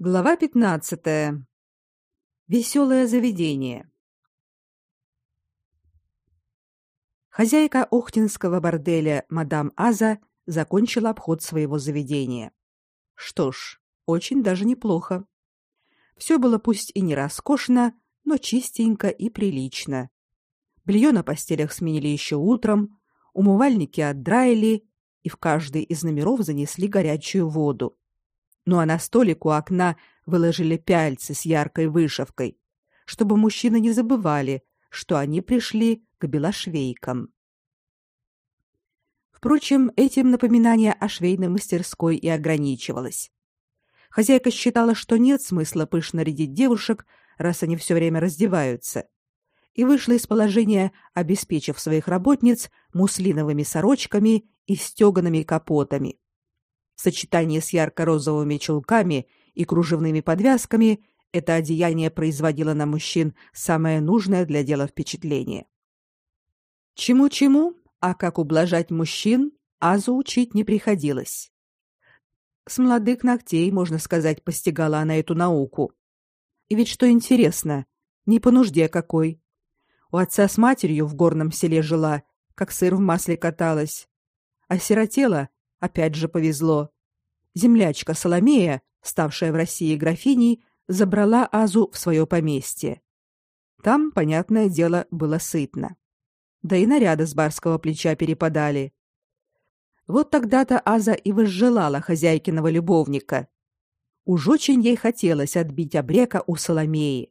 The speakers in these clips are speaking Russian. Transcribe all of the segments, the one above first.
Глава 15. Веселое заведение. Хозяйка Охтинского борделя мадам Аза закончила обход своего заведения. Что ж, очень даже неплохо. Все было пусть и не роскошно, но чистенько и прилично. Белье на постелях сменили еще утром, умывальники отдраили, и в каждый из номеров занесли горячую воду ну а на столик у окна выложили пяльцы с яркой вышивкой, чтобы мужчины не забывали, что они пришли к белошвейкам. Впрочем, этим напоминание о швейной мастерской и ограничивалось. Хозяйка считала, что нет смысла пышно рядить девушек, раз они все время раздеваются, и вышла из положения, обеспечив своих работниц муслиновыми сорочками и стегаными капотами. В сочетании с ярко-розовыми чулками и кружевными подвязками это одеяние производило на мужчин самое нужное для дела впечатление. Чему-чему, а как ублажать мужчин, Азу учить не приходилось. С молодых ногтей, можно сказать, постигала она эту науку. И ведь что интересно, не по нужде какой. У отца с матерью в горном селе жила, как сыр в масле каталась. А сиротела, опять же повезло. Землячка Соломея, ставшая в России графиней, забрала Азу в свое поместье. Там, понятное дело, было сытно. Да и наряды с барского плеча перепадали. Вот тогда-то Аза и возжелала хозяйкиного любовника. Уж очень ей хотелось отбить обрека у Соломеи.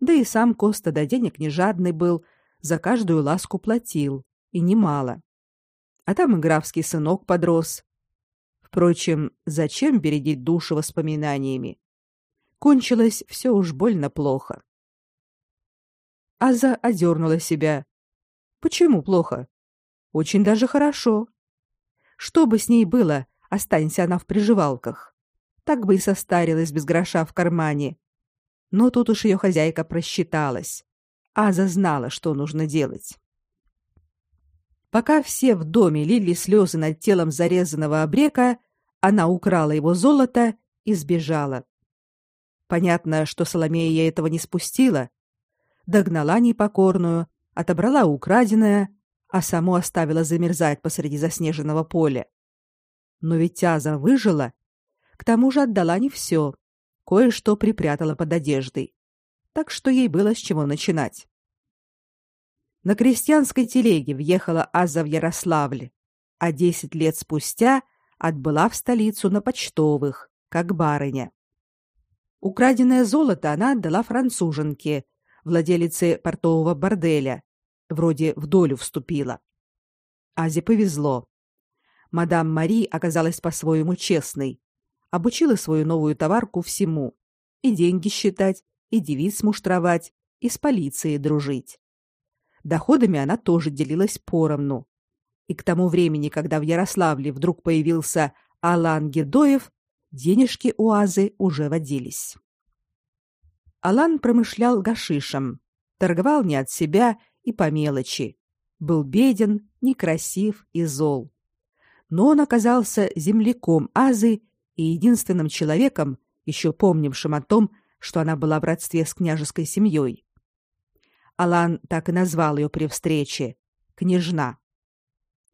Да и сам Коста до денег не жадный был, за каждую ласку платил, и немало. А там и графский сынок подрос, Впрочем, зачем бередить душу воспоминаниями? Кончилось все уж больно плохо. Аза одернула себя. Почему плохо? Очень даже хорошо. Что бы с ней было, останься она в приживалках. Так бы и состарилась без гроша в кармане. Но тут уж ее хозяйка просчиталась. Аза знала, что нужно делать. Пока все в доме лили слезы над телом зарезанного обрека, она украла его золото и сбежала. Понятно, что Соломея этого не спустила. Догнала непокорную, отобрала украденное, а саму оставила замерзать посреди заснеженного поля. Но ведь Аза выжила. К тому же отдала не все. Кое-что припрятала под одеждой. Так что ей было с чего начинать. На крестьянской телеге въехала Аза в Ярославль, а десять лет спустя — отбыла в столицу на почтовых, как барыня. Украденное золото она отдала француженке, владелице портового борделя, вроде в долю вступила. Азе повезло. Мадам Мари оказалась по-своему честной, обучила свою новую товарку всему: и деньги считать, и девиц муштровать, и с полицией дружить. Доходами она тоже делилась поровну, и к тому времени, когда в Ярославле вдруг появился Алан Гедоев, денежки у Азы уже водились. Алан промышлял гашишем, торговал не от себя и по мелочи. Был беден, некрасив и зол. Но он оказался земляком Азы и единственным человеком, еще помнившим о том, что она была в родстве с княжеской семьей. Алан так и назвал ее при встрече — княжна.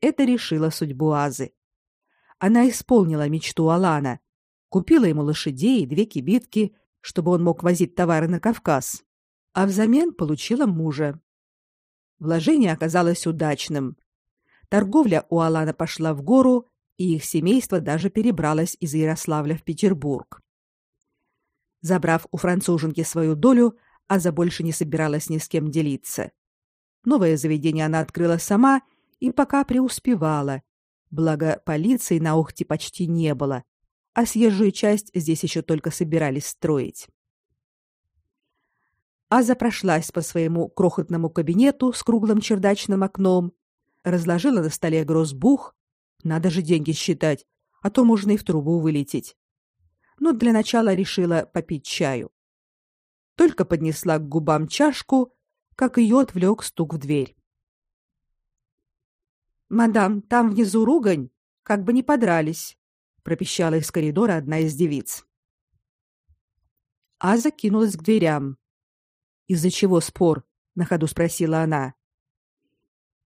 Это решило судьбу Азы. Она исполнила мечту Алана, купила ему лошадей и две кибитки, чтобы он мог возить товары на Кавказ, а взамен получила мужа. Вложение оказалось удачным. Торговля у Алана пошла в гору, и их семейство даже перебралось из Ярославля в Петербург. Забрав у француженки свою долю, Аза больше не собиралась ни с кем делиться. Новое заведение она открыла сама и пока преуспевала. Благо полиции на Охте почти не было, а съезжую часть здесь еще только собирались строить. Аза прошлась по своему крохотному кабинету с круглым чердачным окном, разложила на столе грозбух, надо же деньги считать, а то можно и в трубу вылететь. Но для начала решила попить чаю. Только поднесла к губам чашку, как ее отвлек стук в дверь. Мадам, там внизу ругань, как бы не подрались, пропищала из коридора одна из девиц. Аза кинулась к дверям. Из-за чего спор? на ходу спросила она.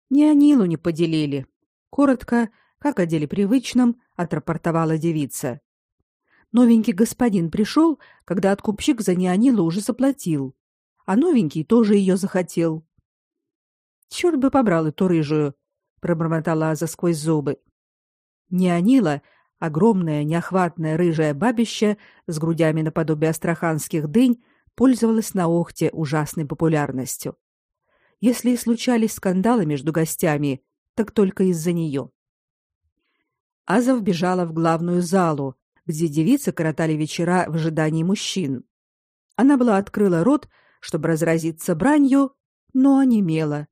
Не Анилу не поделили. Коротко, как о деле привычном, отрапортовала девица. Новенький господин пришел, когда откупщик за Неонилу уже заплатил, а новенький тоже ее захотел. Черт бы побрал эту рыжую, пробормотала Аза сквозь зубы. Неонила, огромная неохватная рыжая бабища с грудями наподобие астраханских дынь, пользовалась на Охте ужасной популярностью. Если и случались скандалы между гостями, так только из-за нее. Аза вбежала в главную залу, где девицы коротали вечера в ожидании мужчин. Она была открыла рот, чтобы разразиться бранью, но онемела.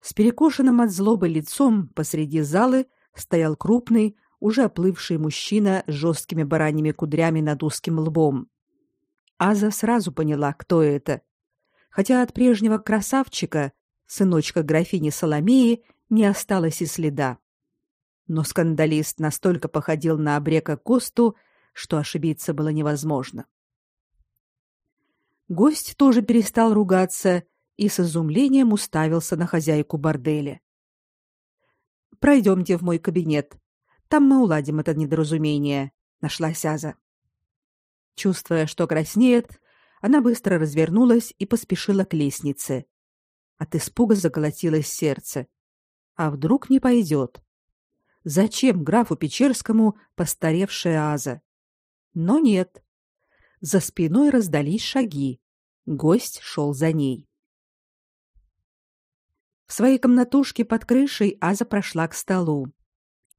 С перекошенным от злобы лицом посреди залы стоял крупный, уже оплывший мужчина с жесткими бараньими кудрями над узким лбом. Аза сразу поняла, кто это. Хотя от прежнего красавчика, сыночка графини Соломеи, не осталось и следа но скандалист настолько походил на обрека Косту, что ошибиться было невозможно. Гость тоже перестал ругаться и с изумлением уставился на хозяйку борделя. Пройдемте в мой кабинет. Там мы уладим это недоразумение, нашлась Аза. Чувствуя, что краснеет, она быстро развернулась и поспешила к лестнице. От испуга заколотилось сердце. А вдруг не пойдет? Зачем графу Печерскому постаревшая Аза? Но нет. За спиной раздались шаги. Гость шел за ней. В своей комнатушке под крышей Аза прошла к столу.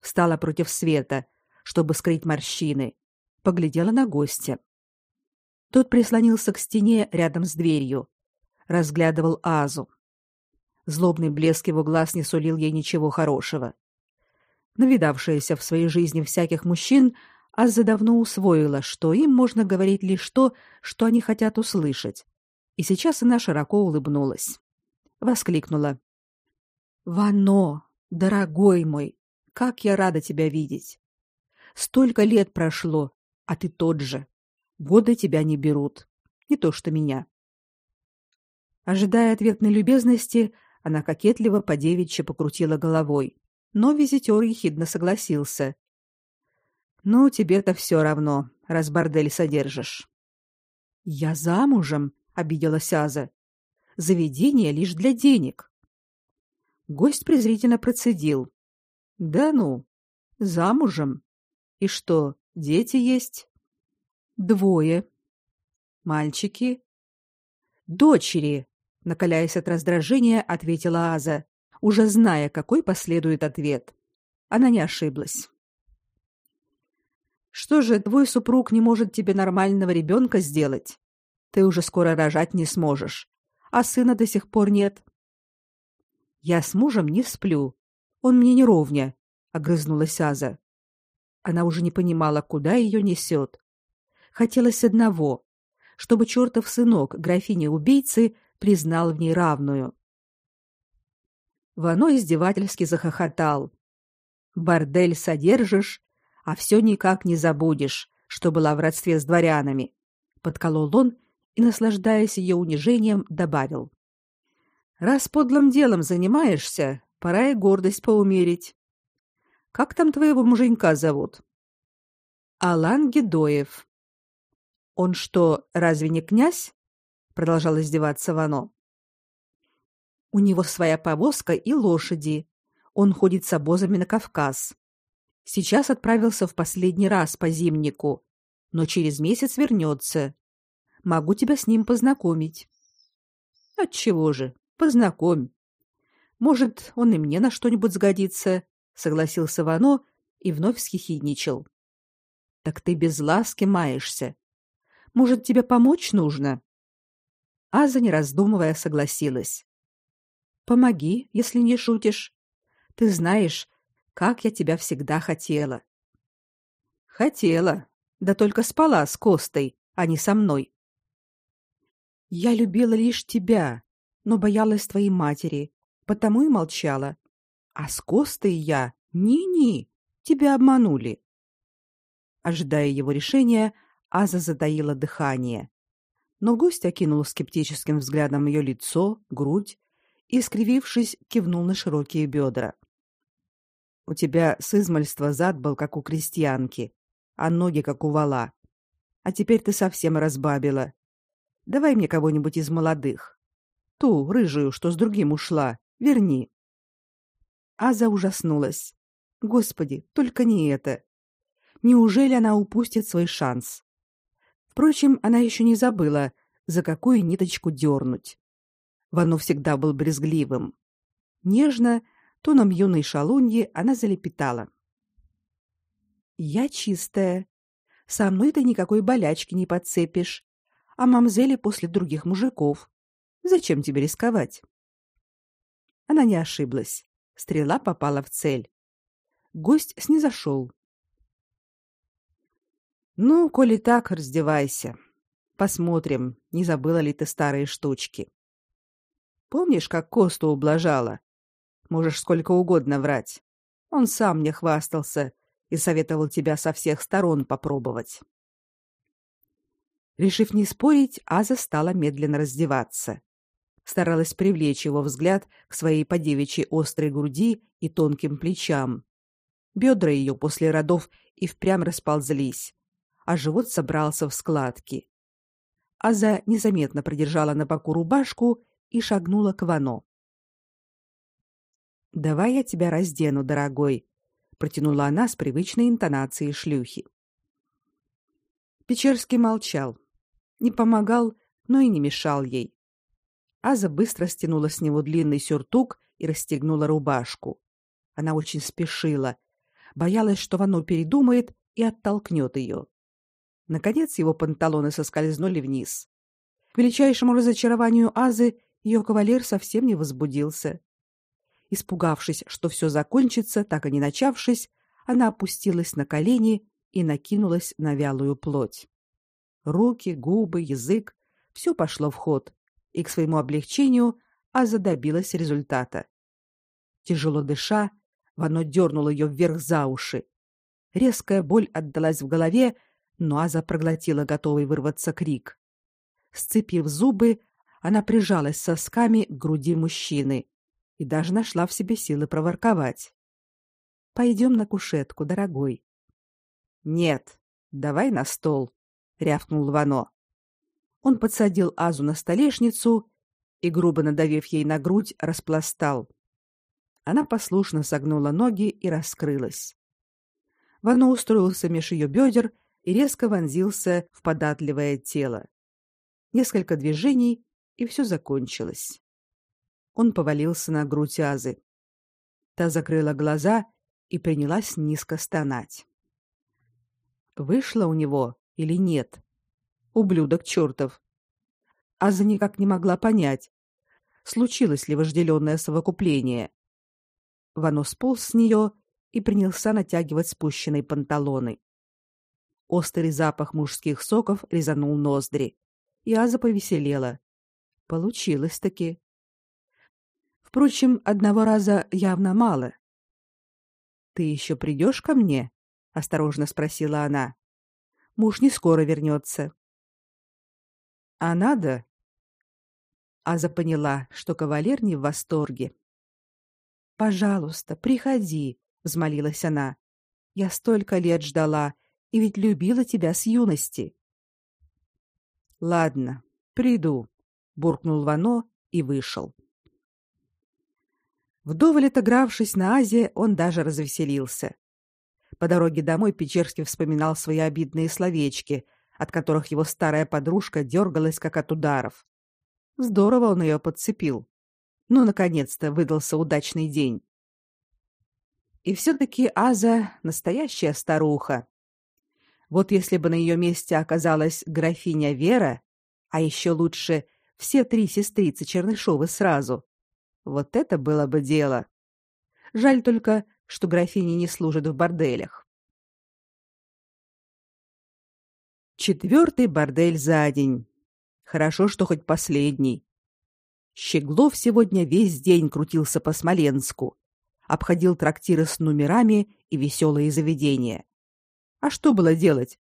Встала против света, чтобы скрыть морщины. Поглядела на гостя. Тот прислонился к стене рядом с дверью. Разглядывал Азу. Злобный блеск его глаз не сулил ей ничего хорошего навидавшаяся в своей жизни всяких мужчин, Аза давно усвоила, что им можно говорить лишь то, что они хотят услышать. И сейчас она широко улыбнулась. Воскликнула. «Вано, дорогой мой, как я рада тебя видеть! Столько лет прошло, а ты тот же. Годы тебя не берут. Не то что меня». Ожидая ответной любезности, она кокетливо по девичьи покрутила головой но визитер ехидно согласился. Ну, тебе-то все равно, раз бордель содержишь. Я замужем, обиделась Аза. Заведение лишь для денег. Гость презрительно процедил: "Да ну, замужем? И что, дети есть?" "Двое. Мальчики?" "Дочери", накаляясь от раздражения, ответила Аза уже зная, какой последует ответ. Она не ошиблась. Что же, твой супруг не может тебе нормального ребенка сделать? Ты уже скоро рожать не сможешь, а сына до сих пор нет. Я с мужем не сплю. Он мне не ровня, огрызнулась Аза. Она уже не понимала, куда ее несет. Хотелось одного, чтобы чертов сынок графини-убийцы признал в ней равную. Вано издевательски захохотал. Бордель содержишь, а все никак не забудешь, что была в родстве с дворянами. Подколол он и, наслаждаясь ее унижением, добавил: Раз подлым делом занимаешься, пора и гордость поумерить. Как там твоего муженька зовут? Алан Гедоев. Он что, разве не князь? продолжал издеваться Вано. У него своя повозка и лошади. Он ходит с обозами на Кавказ. Сейчас отправился в последний раз по зимнику, но через месяц вернется. Могу тебя с ним познакомить. Отчего же? Познакомь. Может, он и мне на что-нибудь сгодится, согласился Вано и вновь схихидничал. Так ты без ласки маешься. Может, тебе помочь нужно? Аза, не раздумывая, согласилась. Помоги, если не шутишь. Ты знаешь, как я тебя всегда хотела. Хотела, да только спала с Костой, а не со мной. Я любила лишь тебя, но боялась твоей матери, потому и молчала. А с Костой я ни-ни, тебя обманули. Ожидая его решения, Аза затаила дыхание. Но гость окинул скептическим взглядом ее лицо, грудь и, скривившись, кивнул на широкие бедра. У тебя с измальства зад был как у крестьянки, а ноги как у вала. А теперь ты совсем разбабила. Давай мне кого-нибудь из молодых. Ту, рыжую, что с другим ушла, верни. Аза ужаснулась. Господи, только не это. Неужели она упустит свой шанс? Впрочем, она еще не забыла, за какую ниточку дернуть. Вано всегда был брезгливым. Нежно, тоном юной шалуньи, она залепетала. «Я чистая. Со мной ты никакой болячки не подцепишь. А мамзели после других мужиков. Зачем тебе рисковать?» Она не ошиблась. Стрела попала в цель. Гость снизошел. «Ну, коли так, раздевайся. Посмотрим, не забыла ли ты старые штучки». Помнишь, как Косту ублажала? Можешь сколько угодно врать. Он сам мне хвастался и советовал тебя со всех сторон попробовать. Решив не спорить, Аза стала медленно раздеваться. Старалась привлечь его взгляд к своей подевичьей острой груди и тонким плечам. Бедра ее после родов и впрямь расползлись, а живот собрался в складки. Аза незаметно продержала на боку рубашку и шагнула к Вано. «Давай я тебя раздену, дорогой», — протянула она с привычной интонацией шлюхи. Печерский молчал. Не помогал, но и не мешал ей. Аза быстро стянула с него длинный сюртук и расстегнула рубашку. Она очень спешила, боялась, что Вано передумает и оттолкнет ее. Наконец его панталоны соскользнули вниз. К величайшему разочарованию Азы ее кавалер совсем не возбудился. Испугавшись, что все закончится, так и не начавшись, она опустилась на колени и накинулась на вялую плоть. Руки, губы, язык — все пошло в ход, и к своему облегчению Аза добилась результата. Тяжело дыша, Вано дернуло ее вверх за уши. Резкая боль отдалась в голове, но Аза проглотила готовый вырваться крик. Сцепив зубы, она прижалась сосками к груди мужчины и даже нашла в себе силы проворковать. «Пойдем на кушетку, дорогой». «Нет, давай на стол», — рявкнул Вано. Он подсадил Азу на столешницу и, грубо надавив ей на грудь, распластал. Она послушно согнула ноги и раскрылась. Вано устроился меж ее бедер и резко вонзился в податливое тело. Несколько движений, и все закончилось. Он повалился на грудь Азы. Та закрыла глаза и принялась низко стонать. Вышло у него или нет? Ублюдок чертов. Аза никак не могла понять, случилось ли вожделенное совокупление. Вано сполз с нее и принялся натягивать спущенные панталоны. Острый запах мужских соков резанул ноздри, и Аза повеселела. Получилось-таки. Впрочем, одного раза явно мало. Ты еще придешь ко мне? осторожно спросила она. Муж не скоро вернется. А надо? Аза поняла, что кавалер не в восторге. Пожалуйста, приходи, взмолилась она. Я столько лет ждала и ведь любила тебя с юности. Ладно, приду, буркнул Вано и вышел. Вдоволь отыгравшись на Азе, он даже развеселился. По дороге домой Печерский вспоминал свои обидные словечки, от которых его старая подружка дергалась как от ударов. Здорово он ее подцепил. Ну, наконец-то выдался удачный день. И все-таки Аза — настоящая старуха. Вот если бы на ее месте оказалась графиня Вера, а еще лучше все три сестрицы Чернышовы сразу. Вот это было бы дело. Жаль только, что графини не служат в борделях. Четвертый бордель за день. Хорошо, что хоть последний. Щеглов сегодня весь день крутился по Смоленску, обходил трактиры с номерами и веселые заведения. А что было делать?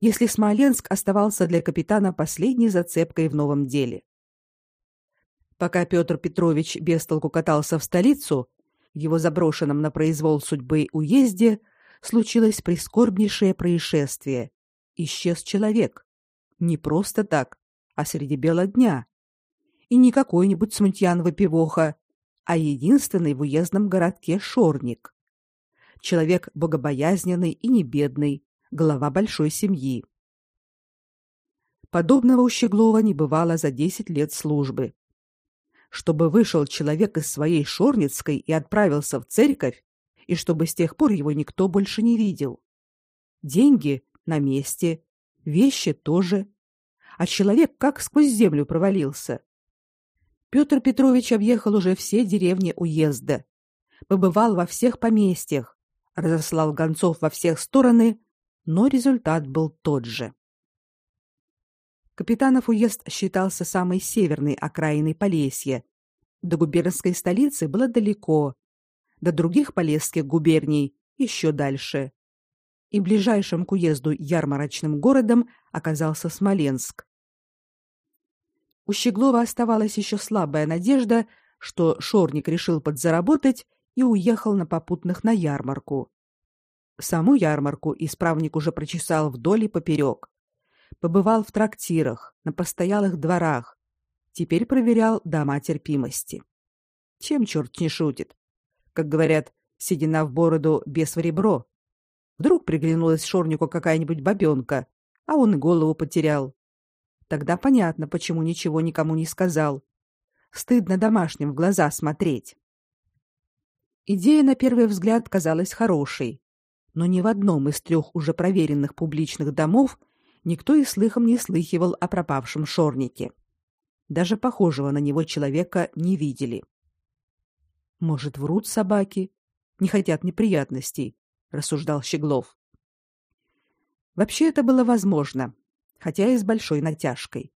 если Смоленск оставался для капитана последней зацепкой в новом деле. Пока Петр Петрович без толку катался в столицу, в его заброшенном на произвол судьбы уезде случилось прискорбнейшее происшествие. Исчез человек. Не просто так, а среди бела дня. И не какой-нибудь смутьян-выпивоха, а единственный в уездном городке шорник. Человек богобоязненный и не бедный, глава большой семьи. Подобного у Щеглова не бывало за 10 лет службы. Чтобы вышел человек из своей Шорницкой и отправился в церковь, и чтобы с тех пор его никто больше не видел. Деньги на месте, вещи тоже, а человек как сквозь землю провалился. Петр Петрович объехал уже все деревни уезда, побывал во всех поместьях, разослал гонцов во всех стороны, но результат был тот же. Капитанов уезд считался самой северной окраиной Полесья. До губернской столицы было далеко, до других полесских губерний еще дальше. И ближайшим к уезду ярмарочным городом оказался Смоленск. У Щеглова оставалась еще слабая надежда, что Шорник решил подзаработать и уехал на попутных на ярмарку. Саму ярмарку исправник уже прочесал вдоль и поперек. Побывал в трактирах, на постоялых дворах. Теперь проверял дома терпимости. Чем черт не шутит? Как говорят, седина в бороду, без в ребро. Вдруг приглянулась Шорнику какая-нибудь бабенка, а он и голову потерял. Тогда понятно, почему ничего никому не сказал. Стыдно домашним в глаза смотреть. Идея на первый взгляд казалась хорошей но ни в одном из трех уже проверенных публичных домов никто и слыхом не слыхивал о пропавшем шорнике. Даже похожего на него человека не видели. Может, врут собаки, не хотят неприятностей, рассуждал Щеглов. Вообще это было возможно, хотя и с большой натяжкой.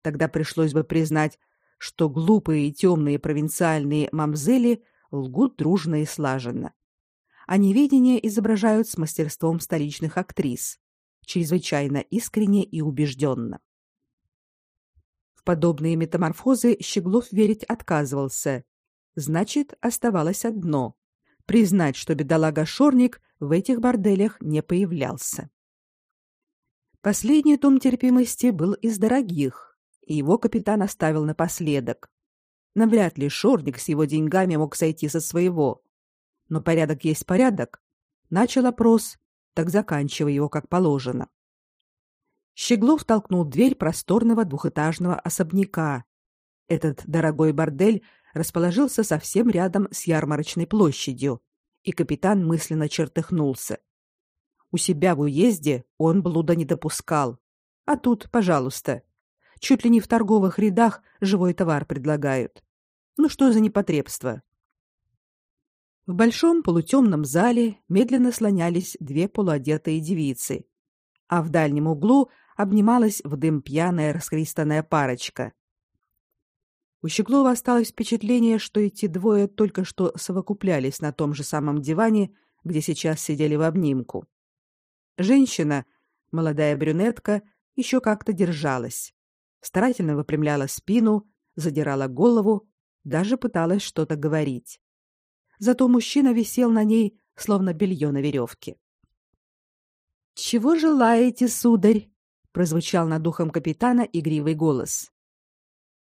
Тогда пришлось бы признать, что глупые и темные провинциальные мамзели лгут дружно и слаженно а неведение изображают с мастерством столичных актрис, чрезвычайно искренне и убежденно. В подобные метаморфозы Щеглов верить отказывался. Значит, оставалось одно — признать, что бедолага Шорник в этих борделях не появлялся. Последний том терпимости был из дорогих, и его капитан оставил напоследок. Навряд ли Шорник с его деньгами мог сойти со своего но порядок есть порядок. Начал опрос, так заканчивай его как положено. Щеглов толкнул дверь просторного двухэтажного особняка. Этот дорогой бордель расположился совсем рядом с ярмарочной площадью, и капитан мысленно чертыхнулся. У себя в уезде он блуда не допускал. А тут, пожалуйста, чуть ли не в торговых рядах живой товар предлагают. Ну что за непотребство? В большом полутемном зале медленно слонялись две полуодетые девицы, а в дальнем углу обнималась в дым пьяная расхристанная парочка. У Щеглова осталось впечатление, что эти двое только что совокуплялись на том же самом диване, где сейчас сидели в обнимку. Женщина, молодая брюнетка, еще как-то держалась, старательно выпрямляла спину, задирала голову, даже пыталась что-то говорить зато мужчина висел на ней, словно белье на веревке. «Чего желаете, сударь?» — прозвучал над духом капитана игривый голос.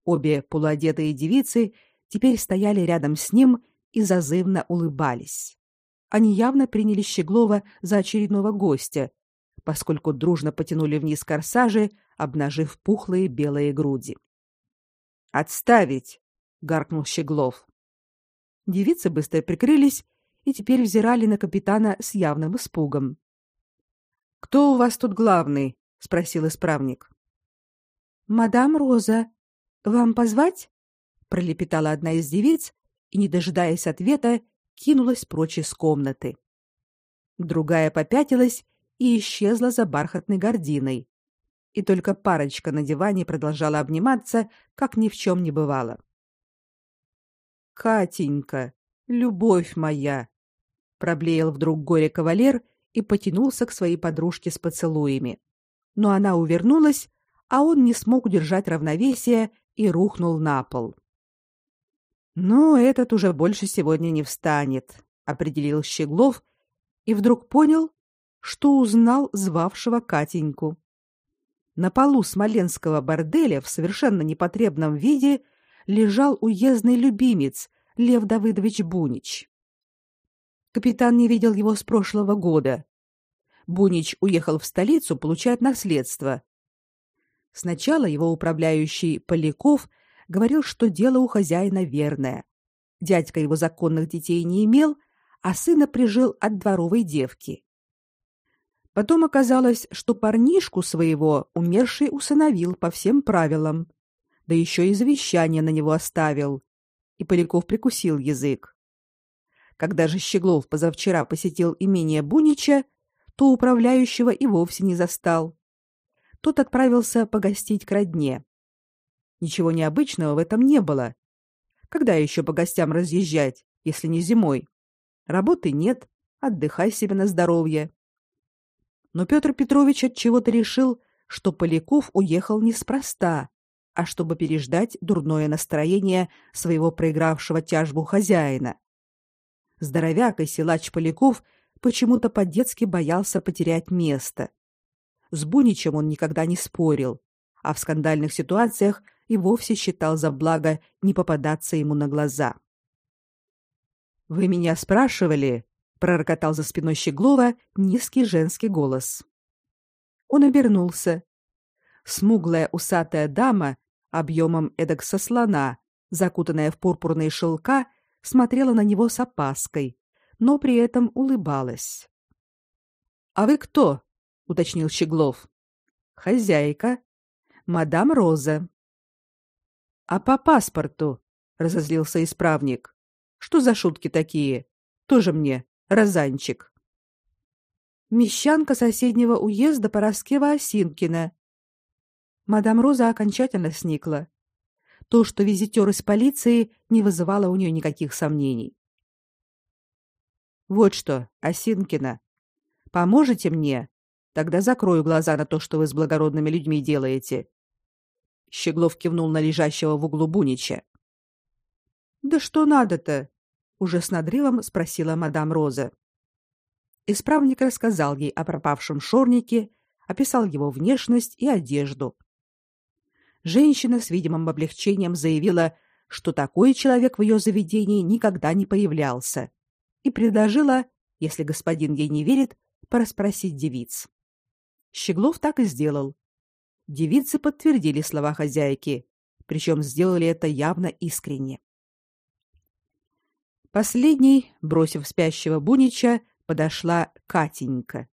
Обе полуодетые девицы теперь стояли рядом с ним и зазывно улыбались. Они явно приняли Щеглова за очередного гостя, поскольку дружно потянули вниз корсажи, обнажив пухлые белые груди. «Отставить!» — гаркнул Щеглов. Девицы быстро прикрылись и теперь взирали на капитана с явным испугом. Кто у вас тут главный? спросил исправник. Мадам Роза, вам позвать? пролепетала одна из девиц и, не дожидаясь ответа, кинулась прочь из комнаты. Другая попятилась и исчезла за бархатной гардиной. И только парочка на диване продолжала обниматься, как ни в чем не бывало. Катенька, любовь моя, проблеял вдруг горе кавалер и потянулся к своей подружке с поцелуями. но она увернулась, а он не смог удержать равновесие и рухнул на пол. «Ну, этот уже больше сегодня не встанет», — определил Щеглов и вдруг понял, что узнал звавшего Катеньку. На полу смоленского борделя в совершенно непотребном виде лежал уездный любимец Лев Давыдович Бунич. Капитан не видел его с прошлого года. Бунич уехал в столицу получать наследство. Сначала его управляющий Поляков говорил, что дело у хозяина верное. Дядька его законных детей не имел, а сына прижил от дворовой девки. Потом оказалось, что парнишку своего умерший усыновил по всем правилам, да еще и завещание на него оставил. И Поляков прикусил язык. Когда же Щеглов позавчера посетил имение Бунича, то управляющего и вовсе не застал. Тот отправился погостить к родне. Ничего необычного в этом не было. Когда еще по гостям разъезжать, если не зимой? Работы нет, отдыхай себе на здоровье. Но Петр Петрович от чего-то решил, что Поляков уехал неспроста, а чтобы переждать дурное настроение своего проигравшего тяжбу хозяина. Здоровяк и силач Поляков почему-то по-детски боялся потерять место. С Буничем он никогда не спорил, а в скандальных ситуациях и вовсе считал за благо не попадаться ему на глаза. Вы меня спрашивали, пророкотал за спиной Щеглова низкий женский голос. Он обернулся. Смуглая усатая дама объемом эдак со слона, закутанная в пурпурные шелка, смотрела на него с опаской, но при этом улыбалась. А вы кто? уточнил Щеглов. Хозяйка, мадам Роза. А по паспорту, разозлился исправник. Что за шутки такие? Тоже мне Розанчик. Мещанка соседнего уезда Пороскева Осинкина. Мадам Роза окончательно сникла. То, что визитер из полиции, не вызывало у нее никаких сомнений. Вот что, Осинкина, поможете мне? Тогда закрою глаза на то, что вы с благородными людьми делаете. Щеглов кивнул на лежащего в углу Бунича. Да что надо-то? уже с надрывом спросила мадам Роза. Исправник рассказал ей о пропавшем шорнике, описал его внешность и одежду. Женщина с видимым облегчением заявила, что такой человек в ее заведении никогда не появлялся, и предложила, если господин ей не верит, порасспросить девиц. Щеглов так и сделал. Девицы подтвердили слова хозяйки, причем сделали это явно искренне. Последней, бросив спящего Бунича, подошла Катенька.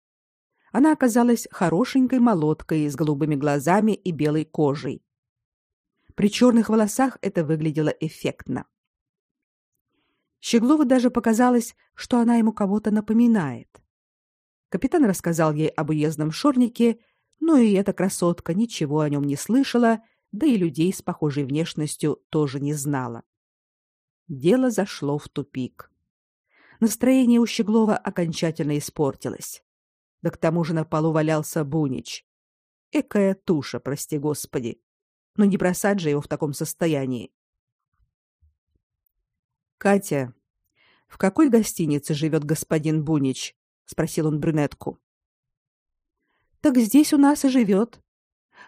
Она оказалась хорошенькой молоткой с голубыми глазами и белой кожей. При черных волосах это выглядело эффектно. Щеглову даже показалось, что она ему кого-то напоминает. Капитан рассказал ей об уездном шорнике, но и эта красотка ничего о нем не слышала, да и людей с похожей внешностью тоже не знала дело зашло в тупик. Настроение у Щеглова окончательно испортилось. Да к тому же на полу валялся Бунич. Экая туша, прости господи. Но не бросать же его в таком состоянии. Катя, в какой гостинице живет господин Бунич? спросил он брюнетку. Так здесь у нас и живет.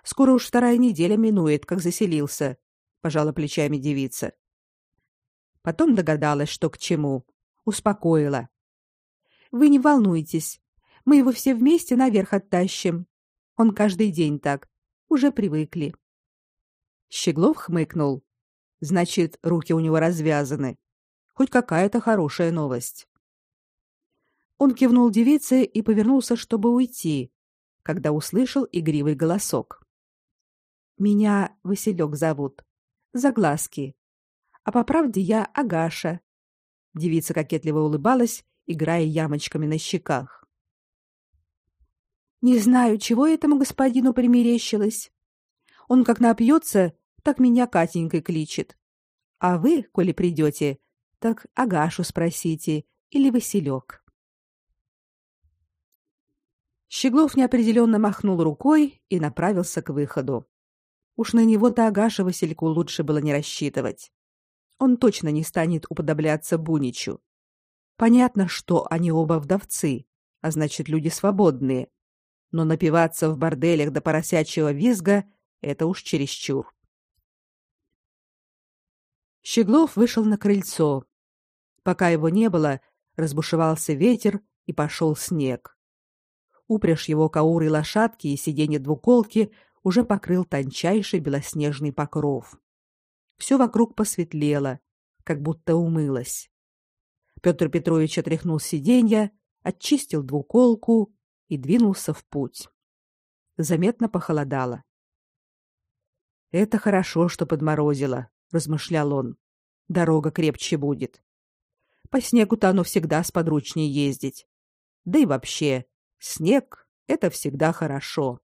Скоро уж вторая неделя минует, как заселился, пожала плечами девица. Потом догадалась, что к чему. Успокоила. Вы не волнуйтесь. Мы его все вместе наверх оттащим. Он каждый день так. Уже привыкли. Щеглов хмыкнул. Значит, руки у него развязаны. Хоть какая-то хорошая новость. Он кивнул девице и повернулся, чтобы уйти, когда услышал игривый голосок. Меня Василек зовут. За глазки а по правде я Агаша. Девица кокетливо улыбалась, играя ямочками на щеках. Не знаю, чего этому господину примерещилось. Он как напьется, так меня Катенькой кличет. А вы, коли придете, так Агашу спросите или Василек. Щеглов неопределенно махнул рукой и направился к выходу. Уж на него-то Агаша Васильку лучше было не рассчитывать. Он точно не станет уподобляться Буничу. Понятно, что они оба вдовцы, а значит, люди свободные. Но напиваться в борделях до поросячьего визга — это уж чересчур. Щеглов вышел на крыльцо. Пока его не было, разбушевался ветер и пошел снег. Упряжь его кауры лошадки и сиденье двуколки уже покрыл тончайший белоснежный покров. Все вокруг посветлело, как будто умылось. Петр Петрович отряхнул сиденья, очистил двуколку и двинулся в путь. Заметно похолодало. Это хорошо, что подморозило, размышлял он. Дорога крепче будет. По снегу-то оно всегда сподручнее ездить. Да и вообще, снег это всегда хорошо.